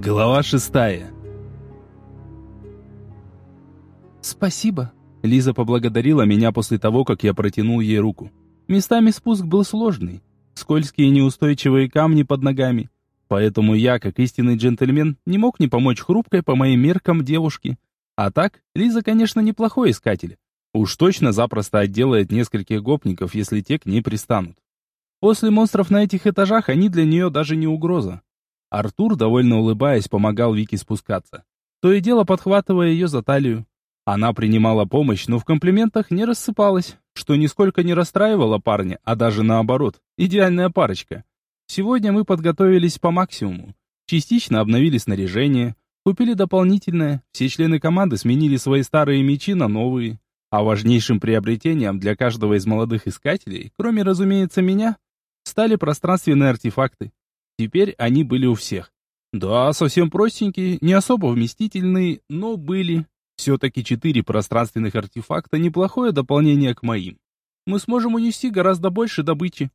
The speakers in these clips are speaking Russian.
Глава шестая. «Спасибо», — Лиза поблагодарила меня после того, как я протянул ей руку. Местами спуск был сложный, скользкие неустойчивые камни под ногами, поэтому я, как истинный джентльмен, не мог не помочь хрупкой по моим меркам девушке. А так, Лиза, конечно, неплохой искатель. Уж точно запросто отделает нескольких гопников, если те к ней пристанут. После монстров на этих этажах они для нее даже не угроза. Артур, довольно улыбаясь, помогал Вике спускаться. То и дело подхватывая ее за талию. Она принимала помощь, но в комплиментах не рассыпалась, что нисколько не расстраивало парня, а даже наоборот, идеальная парочка. Сегодня мы подготовились по максимуму. Частично обновили снаряжение, купили дополнительное, все члены команды сменили свои старые мечи на новые. А важнейшим приобретением для каждого из молодых искателей, кроме, разумеется, меня, стали пространственные артефакты. Теперь они были у всех. Да, совсем простенькие, не особо вместительные, но были. Все-таки четыре пространственных артефакта – неплохое дополнение к моим. Мы сможем унести гораздо больше добычи.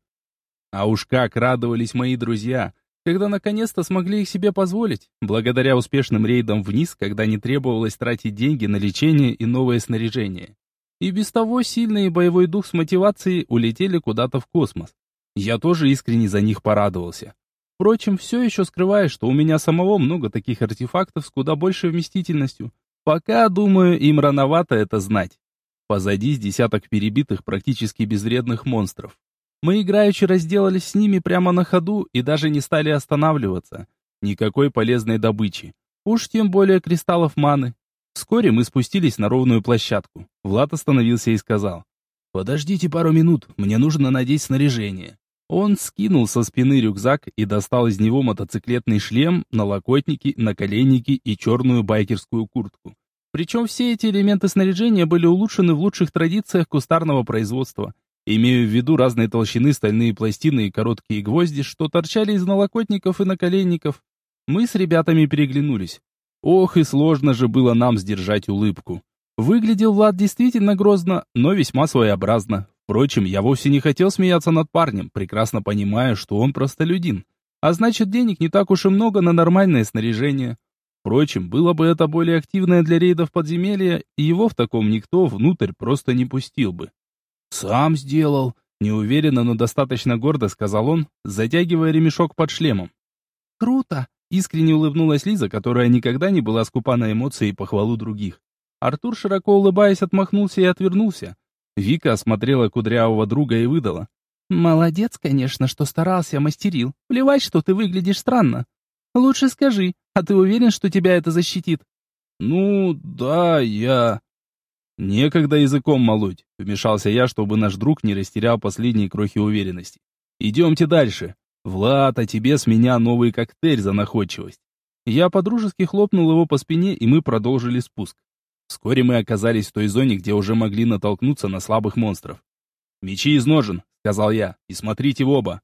А уж как радовались мои друзья, когда наконец-то смогли их себе позволить, благодаря успешным рейдам вниз, когда не требовалось тратить деньги на лечение и новое снаряжение. И без того сильный боевой дух с мотивацией улетели куда-то в космос. Я тоже искренне за них порадовался. Впрочем, все еще скрываю, что у меня самого много таких артефактов с куда большей вместительностью. Пока, думаю, им рановато это знать. Позади с десяток перебитых, практически безвредных монстров. Мы играючи разделались с ними прямо на ходу и даже не стали останавливаться. Никакой полезной добычи. Уж тем более кристаллов маны. Вскоре мы спустились на ровную площадку. Влад остановился и сказал. «Подождите пару минут, мне нужно надеть снаряжение». Он скинул со спины рюкзак и достал из него мотоциклетный шлем, налокотники, наколенники и черную байкерскую куртку. Причем все эти элементы снаряжения были улучшены в лучших традициях кустарного производства. Имею в виду разной толщины стальные пластины и короткие гвозди, что торчали из налокотников и наколенников. Мы с ребятами переглянулись. Ох, и сложно же было нам сдержать улыбку. Выглядел Влад действительно грозно, но весьма своеобразно. Впрочем, я вовсе не хотел смеяться над парнем, прекрасно понимая, что он простолюдин. А значит, денег не так уж и много на нормальное снаряжение. Впрочем, было бы это более активное для рейдов подземелья, и его в таком никто внутрь просто не пустил бы. «Сам сделал», — неуверенно, но достаточно гордо сказал он, затягивая ремешок под шлемом. «Круто!» — искренне улыбнулась Лиза, которая никогда не была скупа на эмоции и похвалу других. Артур, широко улыбаясь, отмахнулся и отвернулся, Вика осмотрела кудрявого друга и выдала. «Молодец, конечно, что старался, мастерил. Плевать, что ты выглядишь странно. Лучше скажи, а ты уверен, что тебя это защитит?» «Ну, да, я...» «Некогда языком молоть», — вмешался я, чтобы наш друг не растерял последние крохи уверенности. «Идемте дальше. Влад, а тебе с меня новый коктейль за находчивость». Я подружески хлопнул его по спине, и мы продолжили спуск. Вскоре мы оказались в той зоне, где уже могли натолкнуться на слабых монстров. «Мечи из ножен», — сказал я, — «и смотрите в оба».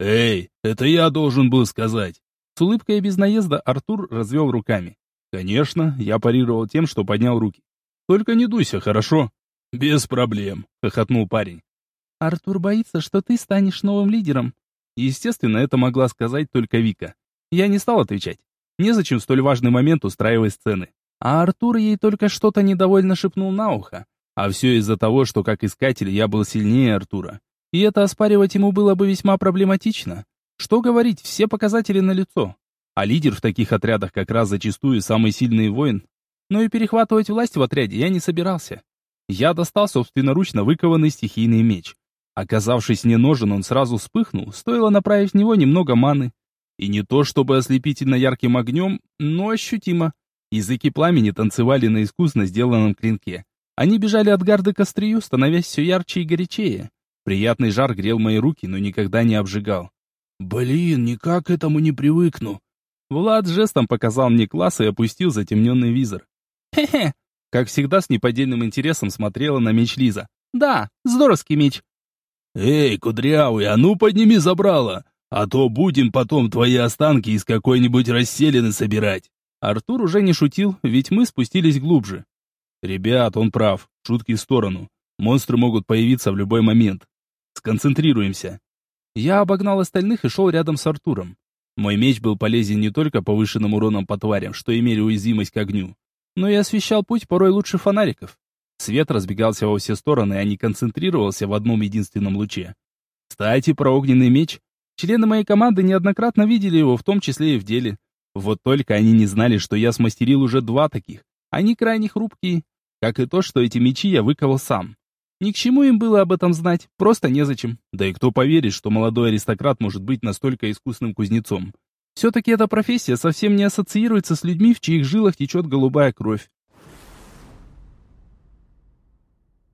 «Эй, это я должен был сказать». С улыбкой и без наезда Артур развел руками. «Конечно, я парировал тем, что поднял руки. Только не дуйся, хорошо?» «Без проблем», — хохотнул парень. «Артур боится, что ты станешь новым лидером». Естественно, это могла сказать только Вика. Я не стал отвечать. Незачем в столь важный момент устраивать сцены. А Артур ей только что-то недовольно шепнул на ухо. А все из-за того, что как искатель я был сильнее Артура. И это оспаривать ему было бы весьма проблематично. Что говорить, все показатели налицо. А лидер в таких отрядах как раз зачастую самый сильный воин. Но и перехватывать власть в отряде я не собирался. Я достал собственноручно выкованный стихийный меч. Оказавшись не ножен, он сразу вспыхнул, стоило направить в него немного маны. И не то чтобы ослепительно ярким огнем, но ощутимо. Языки пламени танцевали на искусно сделанном клинке. Они бежали от гарды к острию, становясь все ярче и горячее. Приятный жар грел мои руки, но никогда не обжигал. «Блин, никак к этому не привыкну». Влад жестом показал мне класс и опустил затемненный визор. «Хе-хе!» Как всегда, с неподдельным интересом смотрела на меч Лиза. «Да, здоровский меч». «Эй, кудрявый, а ну подними забрало, а то будем потом твои останки из какой-нибудь расселены собирать». Артур уже не шутил, ведь мы спустились глубже. «Ребят, он прав. Шутки в сторону. Монстры могут появиться в любой момент. Сконцентрируемся». Я обогнал остальных и шел рядом с Артуром. Мой меч был полезен не только повышенным уроном по тварям, что имели уязвимость к огню, но и освещал путь порой лучше фонариков. Свет разбегался во все стороны, а не концентрировался в одном единственном луче. Кстати, про огненный меч. Члены моей команды неоднократно видели его, в том числе и в деле. Вот только они не знали, что я смастерил уже два таких. Они крайне хрупкие, как и то, что эти мечи я выковал сам. Ни к чему им было об этом знать, просто незачем. Да и кто поверит, что молодой аристократ может быть настолько искусным кузнецом. Все-таки эта профессия совсем не ассоциируется с людьми, в чьих жилах течет голубая кровь.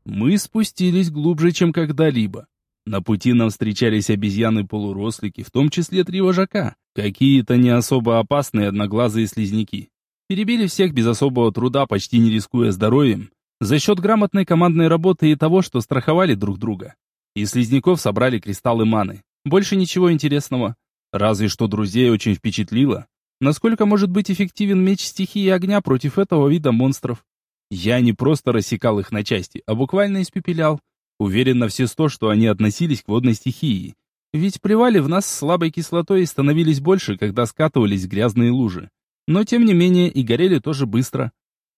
Мы спустились глубже, чем когда-либо. На пути нам встречались обезьяны-полурослики, в том числе три вожака, какие-то не особо опасные одноглазые слизняки. Перебили всех без особого труда, почти не рискуя здоровьем, за счет грамотной командной работы и того, что страховали друг друга. Из слизняков собрали кристаллы маны. Больше ничего интересного. Разве что друзей очень впечатлило, насколько может быть эффективен меч стихии огня против этого вида монстров. Я не просто рассекал их на части, а буквально испепелял. Уверен на все сто, что они относились к водной стихии. Ведь плевали в нас слабой кислотой и становились больше, когда скатывались в грязные лужи. Но тем не менее и горели тоже быстро.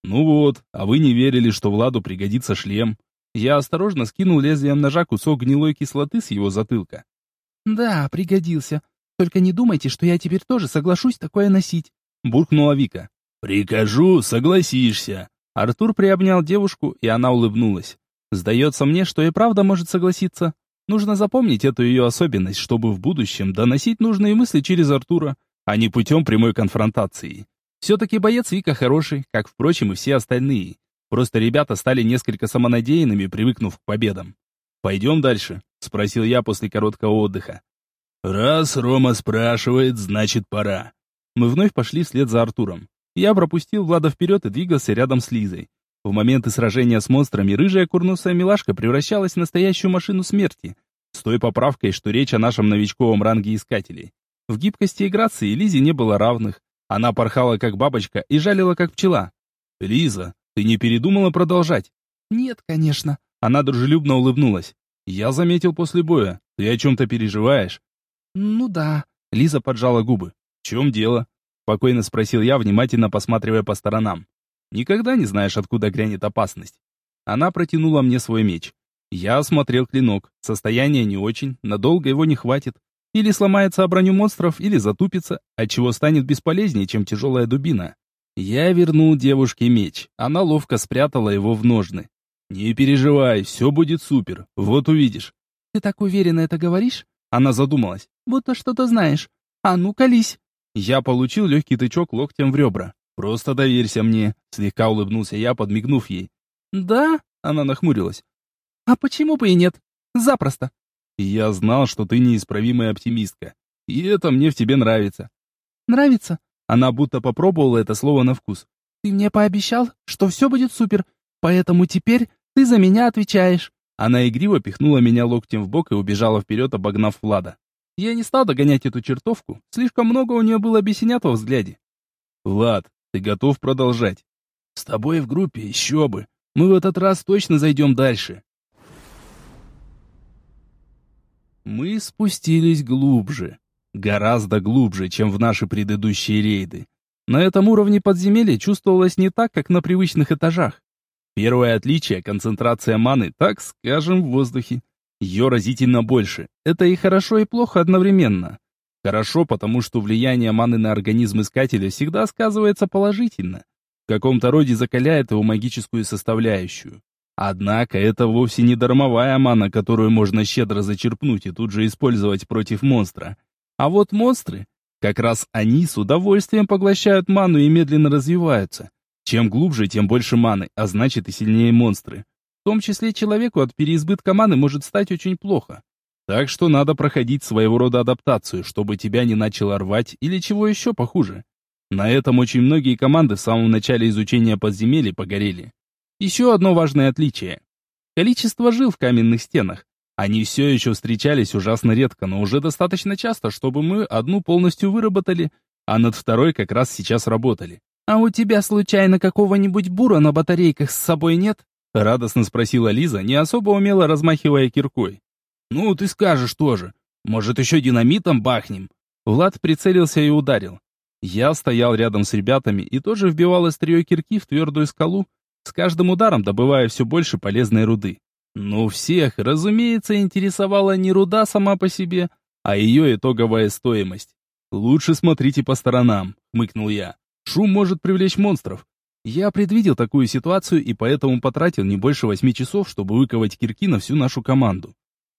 Ну вот, а вы не верили, что Владу пригодится шлем. Я осторожно скинул лезвием ножа кусок гнилой кислоты с его затылка. Да, пригодился. Только не думайте, что я теперь тоже соглашусь такое носить, буркнула Вика. Прикажу, согласишься. Артур приобнял девушку, и она улыбнулась. Сдается мне, что и правда может согласиться. Нужно запомнить эту ее особенность, чтобы в будущем доносить нужные мысли через Артура, а не путем прямой конфронтации. Все-таки боец Вика хороший, как, впрочем, и все остальные. Просто ребята стали несколько самонадеянными, привыкнув к победам. «Пойдем дальше?» — спросил я после короткого отдыха. «Раз Рома спрашивает, значит пора». Мы вновь пошли вслед за Артуром. Я пропустил Влада вперед и двигался рядом с Лизой. В моменты сражения с монстрами рыжая курносая милашка превращалась в настоящую машину смерти, с той поправкой, что речь о нашем новичковом ранге искателей. В гибкости и грации Лизе не было равных, она порхала как бабочка и жалила как пчела. «Лиза, ты не передумала продолжать?» «Нет, конечно». Она дружелюбно улыбнулась. «Я заметил после боя. Ты о чем-то переживаешь?» «Ну да». Лиза поджала губы. «В чем дело?» Спокойно спросил я, внимательно посматривая по сторонам. «Никогда не знаешь, откуда грянет опасность». Она протянула мне свой меч. Я осмотрел клинок. Состояние не очень, надолго его не хватит. Или сломается о броню монстров, или затупится, отчего станет бесполезнее, чем тяжелая дубина. Я вернул девушке меч. Она ловко спрятала его в ножны. «Не переживай, все будет супер. Вот увидишь». «Ты так уверенно это говоришь?» Она задумалась. «Будто что-то знаешь. А ну, колись». Я получил легкий тычок локтем в ребра. «Просто доверься мне», — слегка улыбнулся я, подмигнув ей. «Да?» — она нахмурилась. «А почему бы и нет? Запросто. Я знал, что ты неисправимая оптимистка. И это мне в тебе нравится. Нравится? Она будто попробовала это слово на вкус. Ты мне пообещал, что все будет супер, поэтому теперь ты за меня отвечаешь. Она игриво пихнула меня локтем в бок и убежала вперед, обогнав Влада. Я не стал догонять эту чертовку, слишком много у нее было бесенят во взгляде. «Влад, ты готов продолжать?» «С тобой в группе еще бы. Мы в этот раз точно зайдем дальше». Мы спустились глубже. Гораздо глубже, чем в наши предыдущие рейды. На этом уровне подземелья чувствовалось не так, как на привычных этажах. Первое отличие — концентрация маны, так скажем, в воздухе. Ее разительно больше. Это и хорошо, и плохо одновременно. Хорошо, потому что влияние маны на организм искателя всегда сказывается положительно. В каком-то роде закаляет его магическую составляющую. Однако это вовсе не дармовая мана, которую можно щедро зачерпнуть и тут же использовать против монстра. А вот монстры, как раз они с удовольствием поглощают ману и медленно развиваются. Чем глубже, тем больше маны, а значит и сильнее монстры. В том числе человеку от переизбытка маны может стать очень плохо. Так что надо проходить своего рода адаптацию, чтобы тебя не начало рвать или чего еще похуже. На этом очень многие команды в самом начале изучения подземелий погорели. Еще одно важное отличие. Количество жил в каменных стенах. Они все еще встречались ужасно редко, но уже достаточно часто, чтобы мы одну полностью выработали, а над второй как раз сейчас работали. «А у тебя случайно какого-нибудь бура на батарейках с собой нет?» Радостно спросила Лиза, не особо умело размахивая киркой. «Ну, ты скажешь тоже. Может, еще динамитом бахнем?» Влад прицелился и ударил. Я стоял рядом с ребятами и тоже вбивал острие кирки в твердую скалу, с каждым ударом добывая все больше полезной руды. Но всех, разумеется, интересовала не руда сама по себе, а ее итоговая стоимость. «Лучше смотрите по сторонам», — хмыкнул я. «Шум может привлечь монстров». Я предвидел такую ситуацию и поэтому потратил не больше восьми часов, чтобы выковать кирки на всю нашу команду.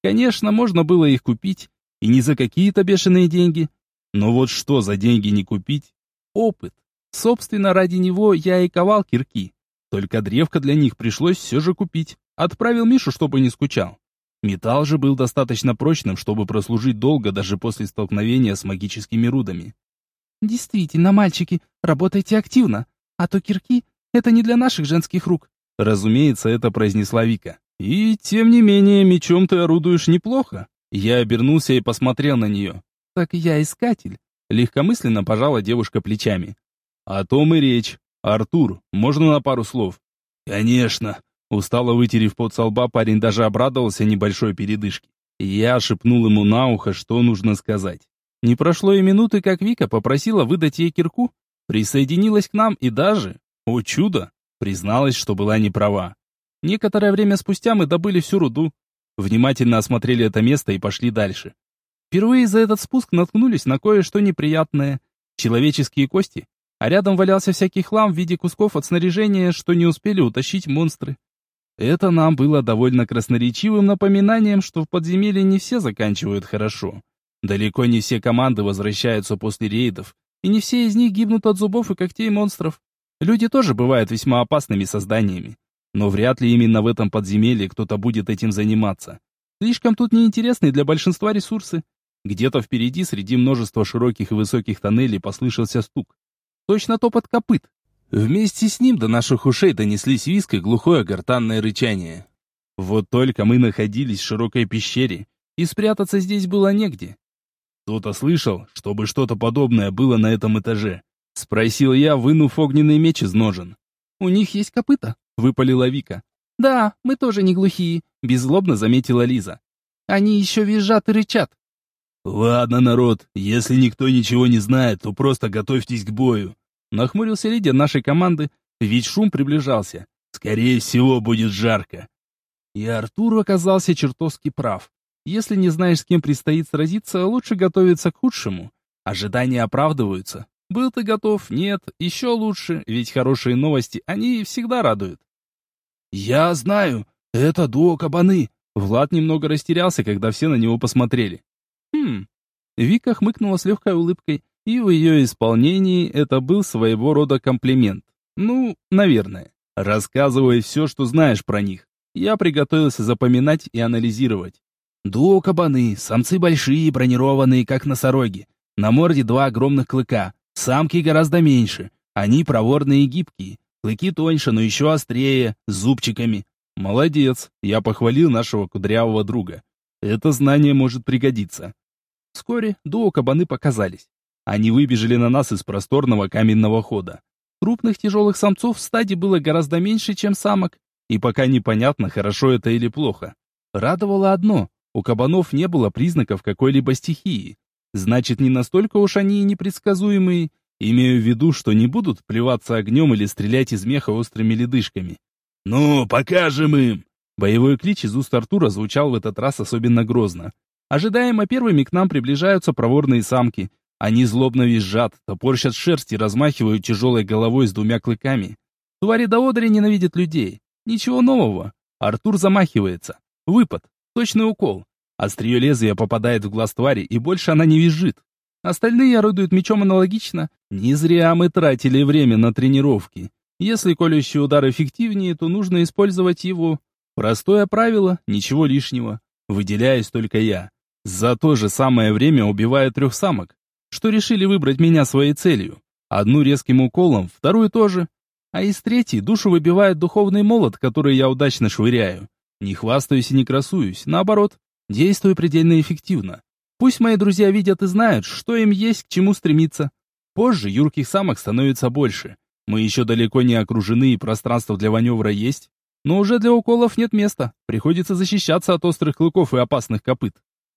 Конечно, можно было их купить, и не за какие-то бешеные деньги. Но вот что за деньги не купить? Опыт. Собственно, ради него я и ковал кирки. Только древко для них пришлось все же купить. Отправил Мишу, чтобы не скучал. Металл же был достаточно прочным, чтобы прослужить долго даже после столкновения с магическими рудами. «Действительно, мальчики, работайте активно, а то кирки — это не для наших женских рук». Разумеется, это произнесла Вика. «И, тем не менее, мечом ты орудуешь неплохо». Я обернулся и посмотрел на нее. «Так я искатель», — легкомысленно пожала девушка плечами. «О том и речь. Артур, можно на пару слов?» «Конечно», Устало вытерев пот со лба, парень даже обрадовался небольшой передышке. Я шепнул ему на ухо, что нужно сказать. Не прошло и минуты, как Вика попросила выдать ей кирку, присоединилась к нам и даже, о чудо, призналась, что была не права. Некоторое время спустя мы добыли всю руду, внимательно осмотрели это место и пошли дальше. Впервые за этот спуск наткнулись на кое-что неприятное. Человеческие кости, а рядом валялся всякий хлам в виде кусков от снаряжения, что не успели утащить монстры. Это нам было довольно красноречивым напоминанием, что в подземелье не все заканчивают хорошо. Далеко не все команды возвращаются после рейдов, и не все из них гибнут от зубов и когтей монстров. Люди тоже бывают весьма опасными созданиями. Но вряд ли именно в этом подземелье кто-то будет этим заниматься. Слишком тут неинтересные для большинства ресурсы. Где-то впереди, среди множества широких и высоких тоннелей, послышался стук. Точно топот копыт. Вместе с ним до наших ушей донеслись виск и глухое гортанное рычание. Вот только мы находились в широкой пещере, и спрятаться здесь было негде. «Кто-то слышал, чтобы что-то подобное было на этом этаже?» — спросил я, вынув огненный меч из ножен. «У них есть копыта», — выпалила Вика. «Да, мы тоже не глухие», — беззлобно заметила Лиза. «Они еще визжат и рычат». «Ладно, народ, если никто ничего не знает, то просто готовьтесь к бою. Нахмурился лидер нашей команды, ведь шум приближался. Скорее всего, будет жарко. И Артур оказался чертовски прав. Если не знаешь, с кем предстоит сразиться, лучше готовиться к худшему. Ожидания оправдываются. Был ты готов? Нет. Еще лучше, ведь хорошие новости, они всегда радуют. «Я знаю, это дуо кабаны». Влад немного растерялся, когда все на него посмотрели. «Хм». Вика хмыкнула с легкой улыбкой, и в ее исполнении это был своего рода комплимент. Ну, наверное. Рассказывай все, что знаешь про них. Я приготовился запоминать и анализировать. Дуо кабаны, самцы большие, бронированные, как носороги. На морде два огромных клыка, самки гораздо меньше. Они проворные и гибкие. Клыки тоньше, но еще острее, с зубчиками. Молодец, я похвалил нашего кудрявого друга. Это знание может пригодиться. Вскоре дуо кабаны показались. Они выбежали на нас из просторного каменного хода. Крупных тяжелых самцов в стаде было гораздо меньше, чем самок, и пока непонятно, хорошо это или плохо. Радовало одно — у кабанов не было признаков какой-либо стихии. Значит, не настолько уж они и непредсказуемые, имею в виду, что не будут плеваться огнем или стрелять из меха острыми ледышками. «Ну, покажем им!» Боевой клич из уст Артура звучал в этот раз особенно грозно. Ожидаемо первыми к нам приближаются проворные самки, они злобно визжат, топорщат шерсть и размахивают тяжелой головой с двумя клыками. Твари до одри ненавидят людей. Ничего нового. Артур замахивается. Выпад. Точный укол. Острие лезвия попадает в глаз твари, и больше она не визжит. Остальные орудуют мечом аналогично. Не зря мы тратили время на тренировки. Если колющий удар эффективнее, то нужно использовать его. Простое правило, ничего лишнего. Выделяюсь только я. За то же самое время убиваю трех самок что решили выбрать меня своей целью. Одну резким уколом, вторую тоже. А из третьей душу выбивает духовный молот, который я удачно швыряю. Не хвастаюсь и не красуюсь, наоборот, действую предельно эффективно. Пусть мои друзья видят и знают, что им есть к чему стремиться. Позже юрких самок становится больше. Мы еще далеко не окружены и пространство для маневра есть. Но уже для уколов нет места. Приходится защищаться от острых клыков и опасных копыт.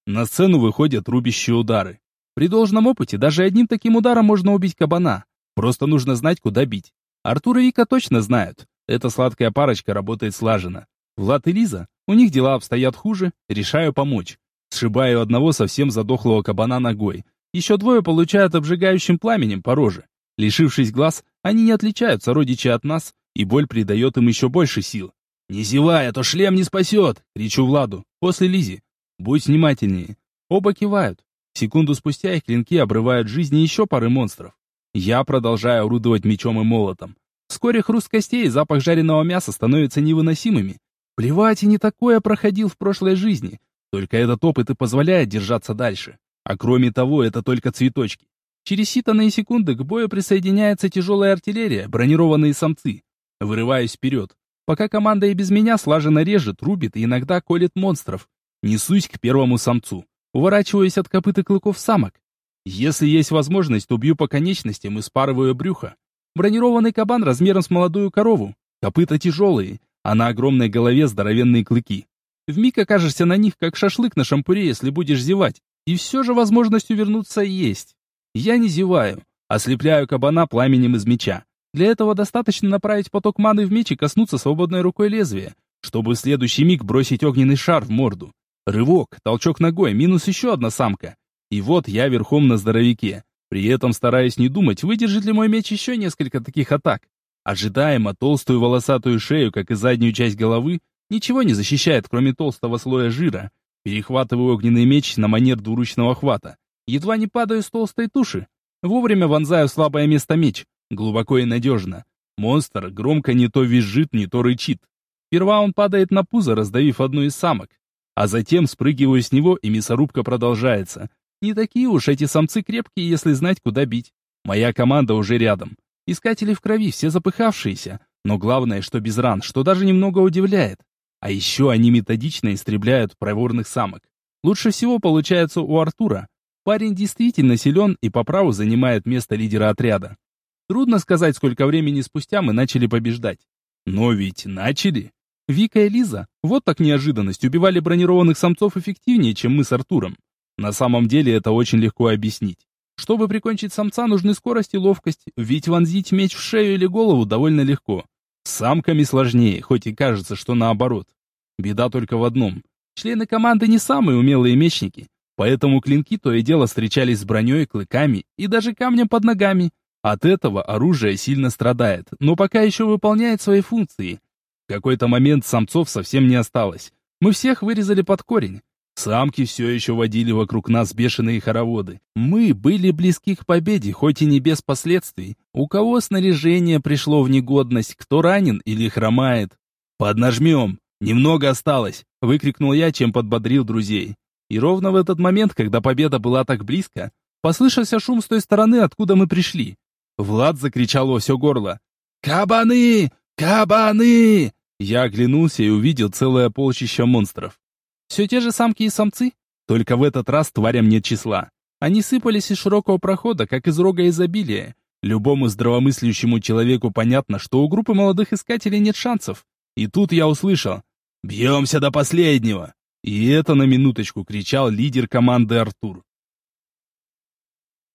На сцену выходят рубящие удары. При должном опыте даже одним таким ударом можно убить кабана. Просто нужно знать, куда бить. Артур и Вика точно знают. Эта сладкая парочка работает слаженно. Влад и Лиза, у них дела обстоят хуже, решаю помочь. Сшибаю одного совсем задохлого кабана ногой. Еще двое получают обжигающим пламенем по роже. Лишившись глаз, они не отличаются родичи от нас, и боль придает им еще больше сил. «Не зевай, а то шлем не спасет!» — кричу Владу. После Лизи. «Будь внимательнее». Оба кивают. Секунду спустя их клинки обрывают жизни еще пары монстров. Я продолжаю орудовать мечом и молотом. Вскоре хруст костей и запах жареного мяса становятся невыносимыми. Плевать, и не такое проходил в прошлой жизни. Только этот опыт и позволяет держаться дальше. А кроме того, это только цветочки. Через считанные секунды к бою присоединяется тяжелая артиллерия, бронированные самцы. Вырываюсь вперед. Пока команда и без меня слаженно режет, рубит и иногда колет монстров. Несусь к первому самцу. Уворачиваюсь от копыт и клыков самок. Если есть возможность, то бью по конечностям и спарываю брюхо. Бронированный кабан размером с молодую корову. Копыта тяжелые, а на огромной голове здоровенные клыки. Вмиг окажешься на них, как шашлык на шампуре, если будешь зевать. И все же возможность увернуться есть. Я не зеваю, ослепляю кабана пламенем из меча. Для этого достаточно направить поток маны в меч и коснуться свободной рукой лезвия, чтобы в следующий миг бросить огненный шар в морду. Рывок, толчок ногой, минус еще одна самка. И вот я верхом на здоровяке. При этом стараюсь не думать, выдержит ли мой меч еще несколько таких атак. Ожидаемо толстую волосатую шею, как и заднюю часть головы, ничего не защищает, кроме толстого слоя жира. Перехватываю огненный меч на манер двуручного хвата. Едва не падаю с толстой туши. Вовремя вонзаю слабое место меч. Глубоко и надежно. Монстр громко не то визжит, не то рычит. Сперва он падает на пузо, раздавив одну из самок. А затем спрыгиваю с него, и мясорубка продолжается. Не такие уж эти самцы крепкие, если знать, куда бить. Моя команда уже рядом. Искатели в крови, все запыхавшиеся. Но главное, что без ран, что даже немного удивляет. А еще они методично истребляют проворных самок. Лучше всего получается у Артура. Парень действительно силен и по праву занимает место лидера отряда. Трудно сказать, сколько времени спустя мы начали побеждать. Но ведь начали. Вика и Лиза, вот так неожиданность, убивали бронированных самцов эффективнее, чем мы с Артуром. На самом деле это очень легко объяснить. Чтобы прикончить самца, нужны скорость и ловкость, ведь вонзить меч в шею или голову довольно легко. С самками сложнее, хоть и кажется, что наоборот. Беда только в одном. Члены команды не самые умелые мечники, поэтому клинки то и дело встречались с броней, клыками и даже камнем под ногами. От этого оружие сильно страдает, но пока еще выполняет свои функции. В какой-то момент самцов совсем не осталось. Мы всех вырезали под корень. Самки все еще водили вокруг нас бешеные хороводы. Мы были близки к победе, хоть и не без последствий. У кого снаряжение пришло в негодность, кто ранен или хромает. «Поднажмем! Немного осталось!» — выкрикнул я, чем подбодрил друзей. И ровно в этот момент, когда победа была так близко, послышался шум с той стороны, откуда мы пришли. Влад закричал во все горло. «Кабаны! Кабаны!» Я оглянулся и увидел целое полчище монстров. Все те же самки и самцы, только в этот раз тварям нет числа. Они сыпались из широкого прохода, как из рога изобилия. Любому здравомыслящему человеку понятно, что у группы молодых искателей нет шансов. И тут я услышал «Бьемся до последнего!» И это на минуточку кричал лидер команды Артур.